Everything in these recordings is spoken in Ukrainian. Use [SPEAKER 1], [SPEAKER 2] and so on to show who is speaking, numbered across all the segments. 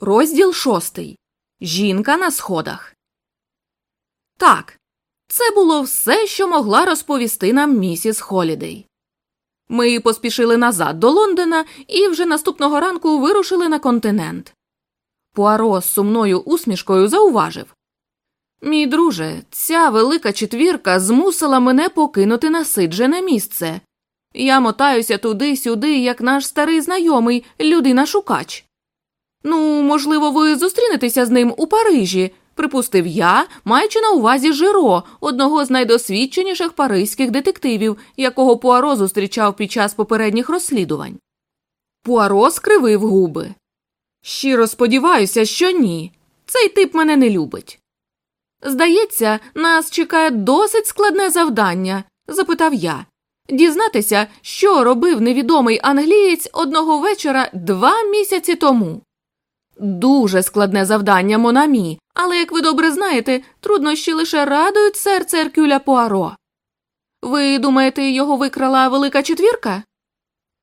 [SPEAKER 1] Розділ шостий. Жінка на сходах. Так, це було все, що могла розповісти нам місіс Холідей. Ми поспішили назад до Лондона і вже наступного ранку вирушили на континент. Пуаро з сумною усмішкою зауважив Мій друже, ця велика четвірка змусила мене покинути насиджене місце. Я мотаюся туди-сюди, як наш старий знайомий, людина шукач. Ну, можливо, ви зустрінетеся з ним у Парижі, припустив я, маючи на увазі Жиро, одного з найдосвідченіших паризьких детективів, якого Пуаро зустрічав під час попередніх розслідувань. Пуаро скривив губи. Щиро сподіваюся, що ні. Цей тип мене не любить. Здається, нас чекає досить складне завдання, запитав я. Дізнатися, що робив невідомий англієць одного вечора два місяці тому. Дуже складне завдання, Монамі, але, як ви добре знаєте, труднощі лише радують серце Еркюля Пуаро. Ви думаєте, його викрала велика четвірка?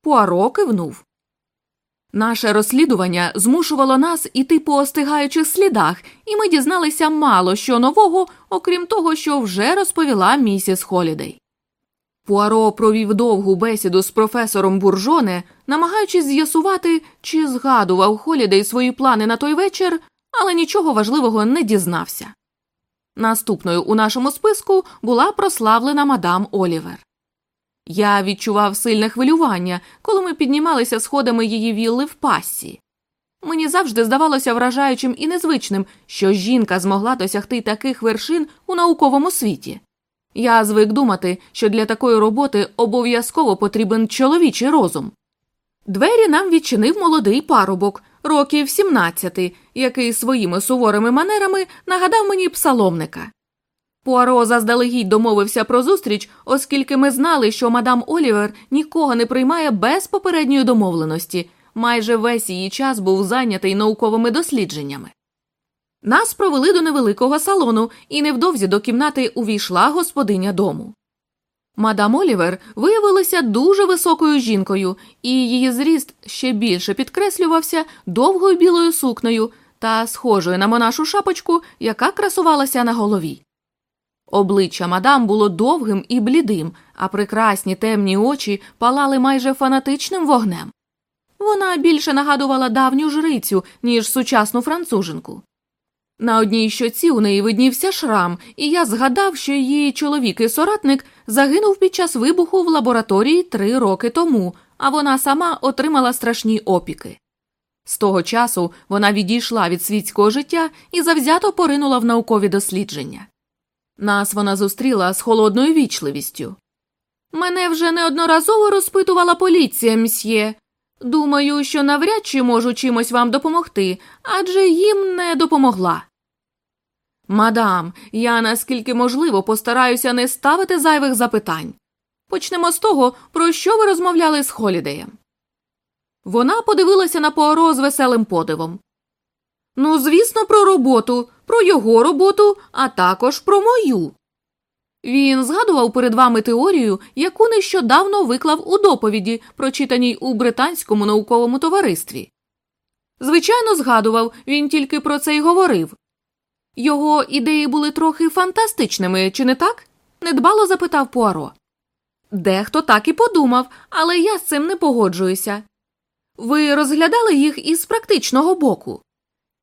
[SPEAKER 1] Пуаро кивнув. Наше розслідування змушувало нас іти по остигаючих слідах, і ми дізналися мало що нового, окрім того, що вже розповіла місіс Холідей. Пуаро провів довгу бесіду з професором Буржоне, намагаючись з'ясувати, чи згадував Холідей свої плани на той вечір, але нічого важливого не дізнався. Наступною у нашому списку була прославлена мадам Олівер. Я відчував сильне хвилювання, коли ми піднімалися сходами її вілли в пассі. Мені завжди здавалося вражаючим і незвичним, що жінка змогла досягти таких вершин у науковому світі. Я звик думати, що для такої роботи обов'язково потрібен чоловічий розум. Двері нам відчинив молодий парубок, років 17, який своїми суворими манерами нагадав мені псаломника. Пуаро заздалегідь домовився про зустріч, оскільки ми знали, що мадам Олівер нікого не приймає без попередньої домовленості. Майже весь її час був зайнятий науковими дослідженнями. Нас провели до невеликого салону, і невдовзі до кімнати увійшла господиня дому. Мадам Олівер виявилася дуже високою жінкою, і її зріст ще більше підкреслювався довгою білою сукнею та схожою на монашу шапочку, яка красувалася на голові. Обличчя мадам було довгим і блідим, а прекрасні темні очі палали майже фанатичним вогнем. Вона більше нагадувала давню жрицю, ніж сучасну француженку. На одній щоці у неї виднівся шрам, і я згадав, що її чоловік і соратник загинув під час вибуху в лабораторії три роки тому, а вона сама отримала страшні опіки. З того часу вона відійшла від світського життя і завзято поринула в наукові дослідження. Нас вона зустріла з холодною вічливістю. Мене вже неодноразово розпитувала поліція, мсьє. Думаю, що навряд чи можу чимось вам допомогти, адже їм не допомогла. Мадам, я наскільки можливо постараюся не ставити зайвих запитань. Почнемо з того, про що ви розмовляли з Холідеєм. Вона подивилася на Пуаро з веселим подивом. Ну, звісно, про роботу, про його роботу, а також про мою. Він згадував перед вами теорію, яку нещодавно виклав у доповіді, прочитаній у британському науковому товаристві. Звичайно, згадував, він тільки про це й говорив. Його ідеї були трохи фантастичними, чи не так? недбало запитав Пуаро. Дехто так і подумав, але я з цим не погоджуюся. Ви розглядали їх із практичного боку,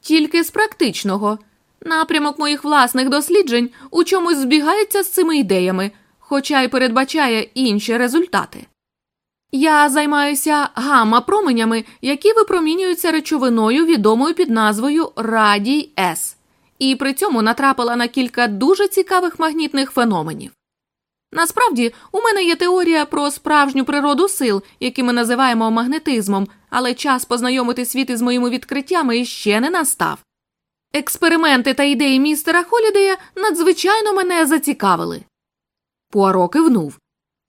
[SPEAKER 1] тільки з практичного. Напрямок моїх власних досліджень у чомусь збігається з цими ідеями, хоча й передбачає інші результати. Я займаюся гамма променями, які випромінюються речовиною, відомою під назвою Радій С, і при цьому натрапила на кілька дуже цікавих магнітних феноменів. Насправді, у мене є теорія про справжню природу сил, які ми називаємо магнетизмом, але час познайомити світ із моїми відкриттями ще не настав. Експерименти та ідеї містера Холідея надзвичайно мене зацікавили. Пуаро кивнув.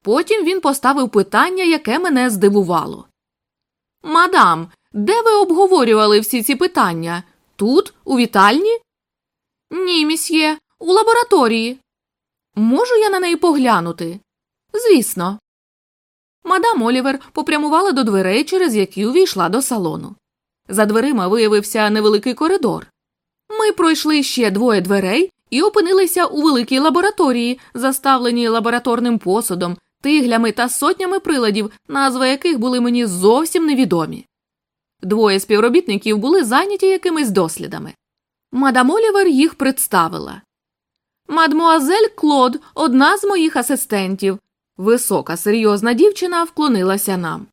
[SPEAKER 1] Потім він поставив питання, яке мене здивувало. Мадам, де ви обговорювали всі ці питання? Тут, у вітальні? Ні, місьє, у лабораторії. Можу я на неї поглянути? Звісно. Мадам Олівер попрямувала до дверей, через які увійшла до салону. За дверима виявився невеликий коридор. Ми пройшли ще двоє дверей і опинилися у великій лабораторії, заставленій лабораторним посудом, тиглями та сотнями приладів, назви яких були мені зовсім невідомі. Двоє співробітників були зайняті якимись дослідами. Мадам Олівер їх представила. Мадмуазель Клод, одна з моїх асистентів. Висока, серйозна дівчина вклонилася нам.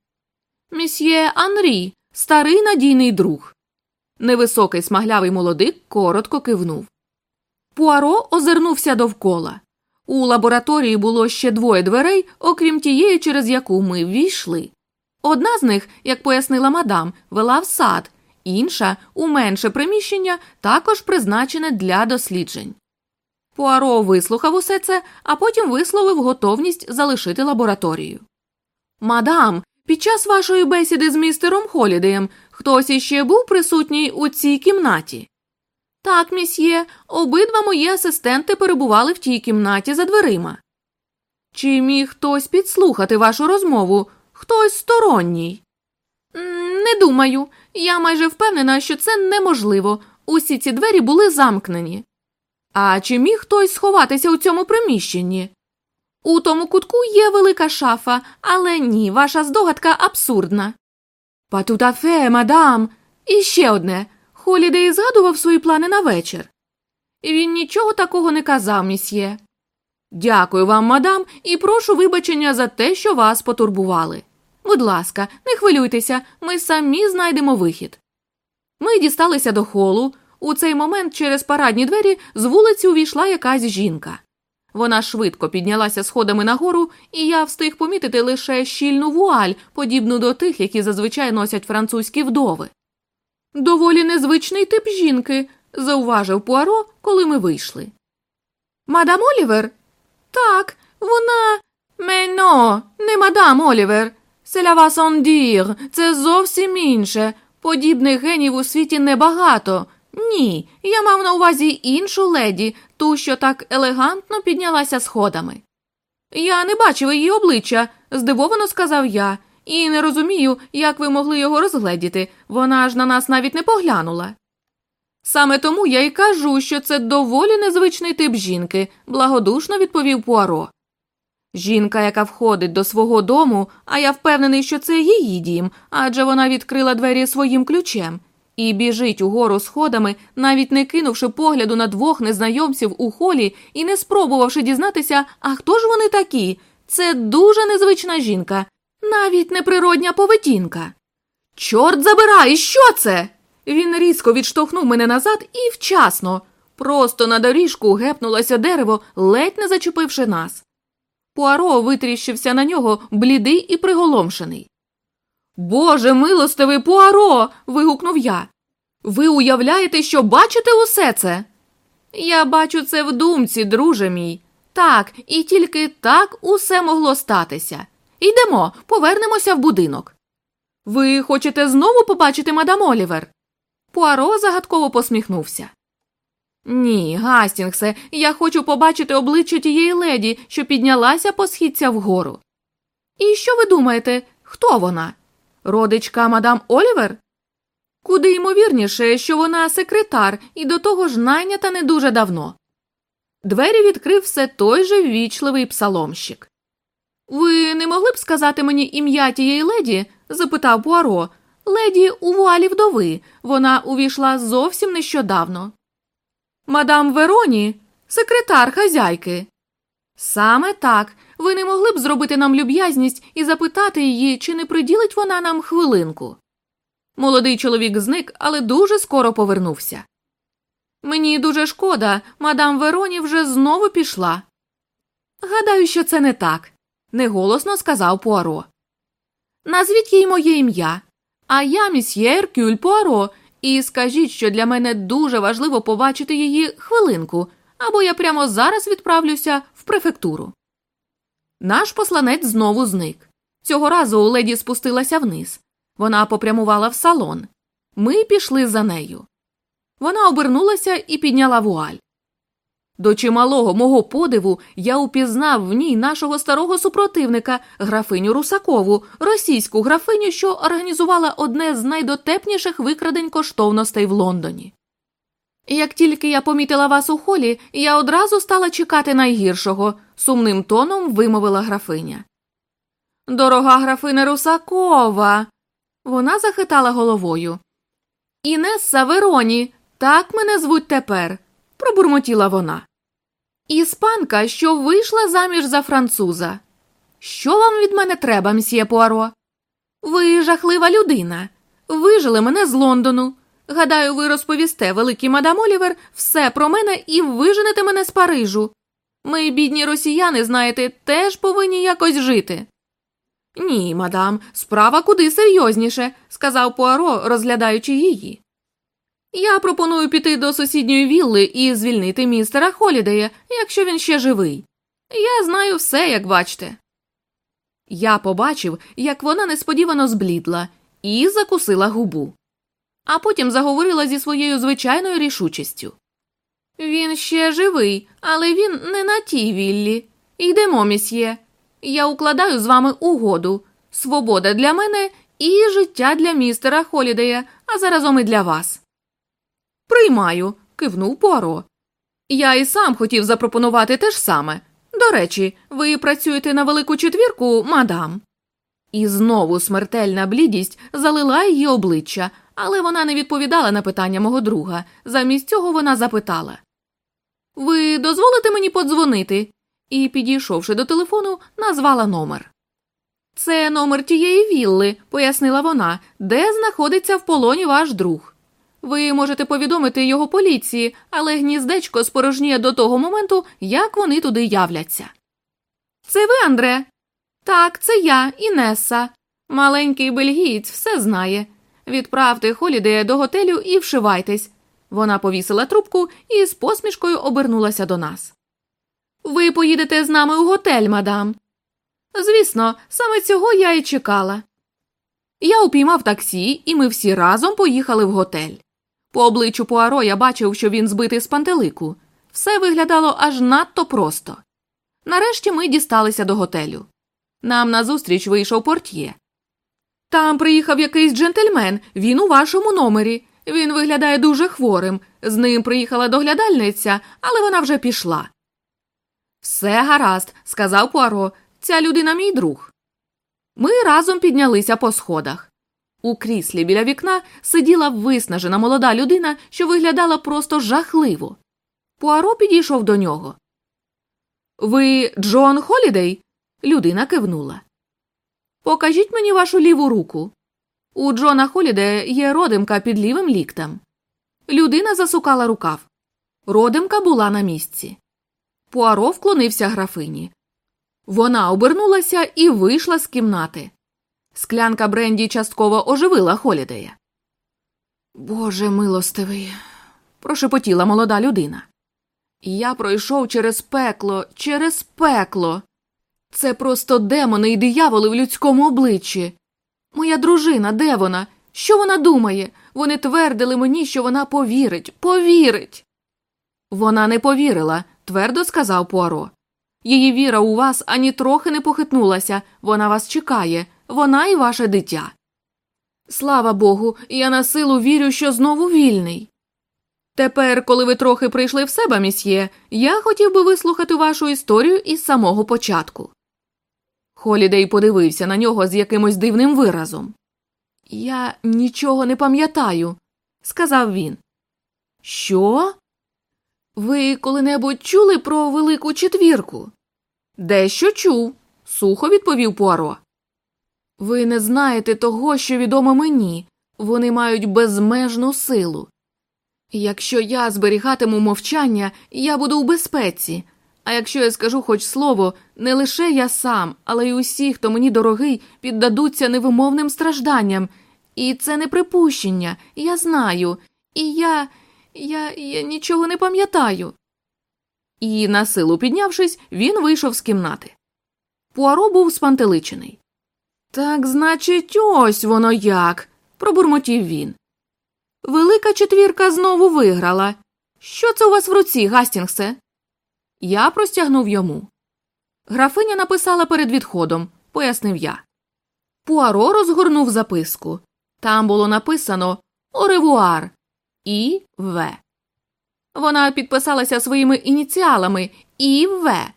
[SPEAKER 1] Мсьє Анрі, старий надійний друг. Невисокий смаглявий молодик коротко кивнув. Пуаро озирнувся довкола. У лабораторії було ще двоє дверей, окрім тієї, через яку ми ввійшли. Одна з них, як пояснила мадам, вела в сад, інша у менше приміщення, також призначене для досліджень. Пуаро вислухав усе це, а потім висловив готовність залишити лабораторію. Мадам, під час вашої бесіди з містером Холідеєм хтось іще був присутній у цій кімнаті? Так, місьє, обидва мої асистенти перебували в тій кімнаті за дверима. Чи міг хтось підслухати вашу розмову, хтось сторонній? Не думаю. Я майже впевнена, що це неможливо. Усі ці двері були замкнені. А чи міг хтось сховатися у цьому приміщенні? У тому кутку є велика шафа, але ні, ваша здогадка абсурдна. Патутафе, мадам. І ще одне. Холідей згадував свої плани на вечір. Він нічого такого не казав, місьє. Дякую вам, мадам, і прошу вибачення за те, що вас потурбували. Будь ласка, не хвилюйтеся, ми самі знайдемо вихід. Ми дісталися до холу. У цей момент через парадні двері з вулиці увійшла якась жінка. Вона швидко піднялася сходами нагору, і я встиг помітити лише щільну вуаль, подібну до тих, які зазвичай носять французькі вдови. Доволі незвичний тип жінки, зауважив Пуаро, коли ми вийшли. Мадам Олівер? Так, вона. Мено, не мадам Олівер. Селява сондір, це зовсім інше. Подібних генів у світі небагато. Ні, я мав на увазі іншу леді, ту, що так елегантно піднялася сходами. Я не бачив її обличчя, здивовано сказав я, і не розумію, як ви могли його розгледіти. Вона ж на нас навіть не поглянула. Саме тому я й кажу, що це доволі незвичний тип жінки, благодушно відповів Пуаро. Жінка, яка входить до свого дому, а я впевнений, що це її дім, адже вона відкрила двері своїм ключем, і біжить угору сходами, навіть не кинувши погляду на двох незнайомців у холі і не спробувавши дізнатися, а хто ж вони такі. Це дуже незвична жінка, навіть неприродня поведінка. Чорт забирай, що це? Він різко відштовхнув мене назад і вчасно. Просто на доріжку гепнулося дерево, ледь не зачепивши нас. Пуаро витріщився на нього, блідий і приголомшений. Боже милостивий Пуаро. вигукнув я. Ви уявляєте, що бачите усе це? Я бачу це в думці, друже мій. Так, і тільки так усе могло статися. Йдемо, повернемося в будинок. Ви хочете знову побачити мадам Олівер? Пуаро загадково посміхнувся. Ні, Гастінгсе, я хочу побачити обличчя тієї леді, що піднялася по східця вгору. І що ви думаєте, хто вона? Родичка мадам Олівер? Куди ймовірніше, що вона секретар і до того ж найнята не дуже давно. Двері відкрив все той же ввічливий псаломщик. Ви не могли б сказати мені ім'я тієї леді? запитав Пуаро. Леді у вуалі вдови. Вона увійшла зовсім нещодавно. Мадам Вероні, секретар хазяйки. Саме так. Ви не могли б зробити нам люб'язність і запитати її, чи не приділить вона нам хвилинку. Молодий чоловік зник, але дуже скоро повернувся. Мені дуже шкода, мадам Вероні вже знову пішла. Гадаю, що це не так, неголосно сказав Пуаро. Назвіть їй моє ім'я, а я місьє Еркюль Пуаро, і скажіть, що для мене дуже важливо побачити її хвилинку, або я прямо зараз відправлюся в префектуру. Наш посланець знову зник. Цього разу леді спустилася вниз. Вона попрямувала в салон. Ми пішли за нею. Вона обернулася і підняла вуаль. До чималого мого подиву я упізнав в ній нашого старого супротивника, графиню Русакову, російську графиню, що організувала одне з найдотепніших викрадень коштовностей в Лондоні. Як тільки я помітила вас у холі, я одразу стала чекати найгіршого, сумним тоном вимовила графиня. Дорога графине Русакова. Вона захитала головою. Інесса Вероні, так мене звуть тепер, пробурмотіла вона. Іспанка, що вийшла заміж за француза. Що вам від мене треба, мсьє Пуаро? Ви жахлива людина. Вижили мене з Лондону. Гадаю, ви розповісте, великий мадам Олівер, все про мене і виженете мене з Парижу. Ми, бідні росіяни, знаєте, теж повинні якось жити. Ні, мадам, справа куди серйозніше, сказав Пуаро, розглядаючи її. Я пропоную піти до сусідньої вілли і звільнити містера Холідея, якщо він ще живий. Я знаю все, як бачите. Я побачив, як вона несподівано зблідла і закусила губу, а потім заговорила зі своєю звичайною рішучістю. Він ще живий, але він не на тій віллі. Йдемо, місьє. Я укладаю з вами угоду свобода для мене і життя для містера Холідея, а заразом і для вас. Приймаю, кивнув Пуаро. Я і сам хотів запропонувати те ж саме. До речі, ви працюєте на велику четвірку, мадам. І знову смертельна блідість залила її обличчя, але вона не відповідала на питання мого друга. Замість цього вона запитала Ви дозволите мені подзвонити? І, підійшовши до телефону, назвала номер. Це номер тієї вілли, пояснила вона, де знаходиться в полоні ваш друг. Ви можете повідомити його поліції, але гніздечко спорожніє до того моменту, як вони туди являться. Це ви, Андре? Так, це я, Інеса. Маленький бельгієць все знає. Відправте Холідея до готелю і вшивайтесь. Вона повісила трубку і з посмішкою обернулася до нас. Ви поїдете з нами у готель, мадам. Звісно, саме цього я і чекала. Я упіймав таксі, і ми всі разом поїхали в готель. По обличчю Пуаро я бачив, що він збитий з пантелику. Все виглядало аж надто просто. Нарешті ми дісталися до готелю. Нам назустріч вийшов портьє. Там приїхав якийсь джентльмен, він у вашому номері. Він виглядає дуже хворим. З ним приїхала доглядальниця, але вона вже пішла. Все гаразд, сказав Пуаро. Ця людина мій друг. Ми разом піднялися по сходах. У кріслі біля вікна сиділа виснажена молода людина, що виглядала просто жахливо. Пуаро підійшов до нього. Ви Джон Холідей? Людина кивнула. Покажіть мені вашу ліву руку. У Джона Холідея є родимка під лівим ліктем. Людина засукала рукав. Родимка була на місці. Пуаро вклонився графині. Вона обернулася і вийшла з кімнати. Склянка Бренді частково оживила Холідея. Боже милостивий, прошепотіла молода людина. Я пройшов через пекло, через пекло. Це просто демони і дияволи в людському обличчі. Моя дружина, де вона? Що вона думає? Вони твердили мені, що вона повірить, повірить. Вона не повірила, твердо сказав Пуаро. Її віра у вас ані трохи не похитнулася, вона вас чекає, вона і ваше дитя. Слава Богу, я на силу вірю, що знову вільний. Тепер, коли ви трохи прийшли в себе, місьє, я хотів би вислухати вашу історію із самого початку. Холідей подивився на нього з якимось дивним виразом. Я нічого не пам'ятаю, сказав він. Що? Ви коли-небудь чули про велику четвірку? Дещо чув, сухо відповів Пуаро. Ви не знаєте того, що відомо мені. Вони мають безмежну силу. Якщо я зберігатиму мовчання, я буду у безпеці. А якщо я скажу хоч слово, не лише я сам, але й усі, хто мені дорогий, піддадуться невимовним стражданням. І це не припущення, я знаю. І я. я, я нічого не пам'ятаю. І, на силу піднявшись, він вийшов з кімнати. Пуаро був спантеличений. Так, значить, ось воно як. пробурмотів він. Велика четвірка знову виграла. Що це у вас в руці, Гастінгсе? Я простягнув йому. Графиня написала перед відходом, пояснив я. Пуаро розгорнув записку. Там було написано Оревуар І В. Вона підписалася своїми ініціалами І В.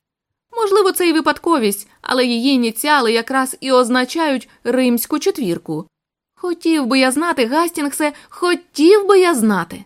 [SPEAKER 1] Можливо, це і випадковість, але її ініціали якраз і означають римську четвірку. Хотів би я знати, Гастінгсе, хотів би я знати.